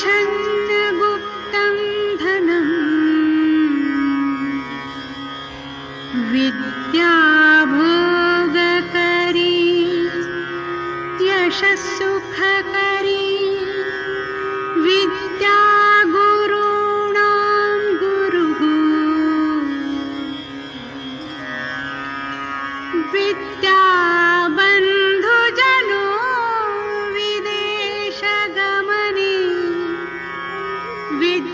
छन्दगुप्तं धनम् विद्याभोगकरी यशसुखकरी विद्या गुरूणां गुरुः। विद्या